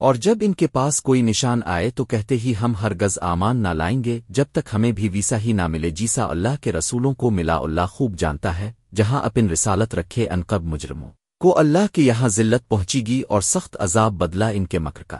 اور جب ان کے پاس کوئی نشان آئے تو کہتے ہی ہم ہرگز آمان نہ لائیں گے، جب تک ہمیں بھی ویسا ہی نہ ملے جیسا اللہ کے رسولوں کو ملا اللہ خوب جانتا ہے، جہاں اپن رسالت رکھے انقب مجرموں۔ کو اللہ کے یہاں ذلت پہنچی گی اور سخت عذاب بدلا ان کے مکر کا۔